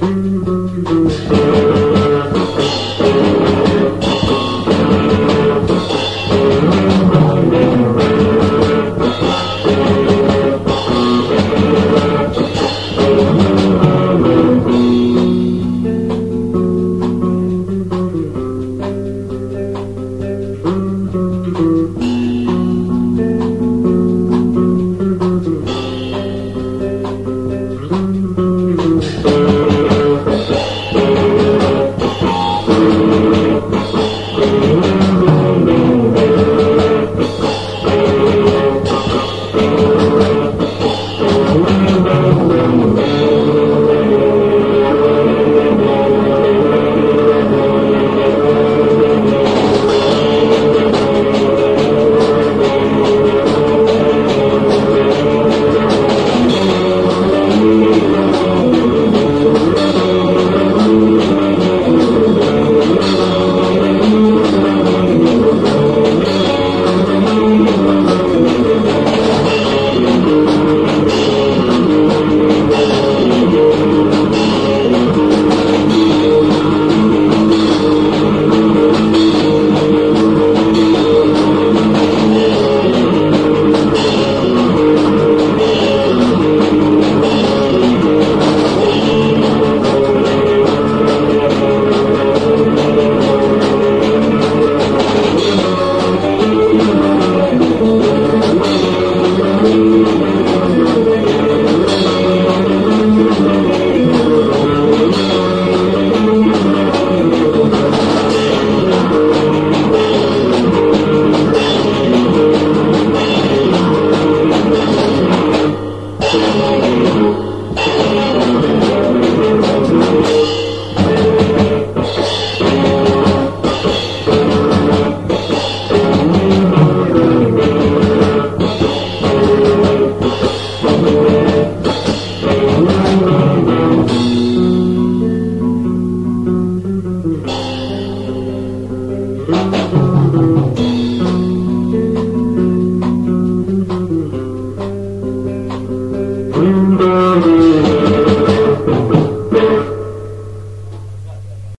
Música Bring the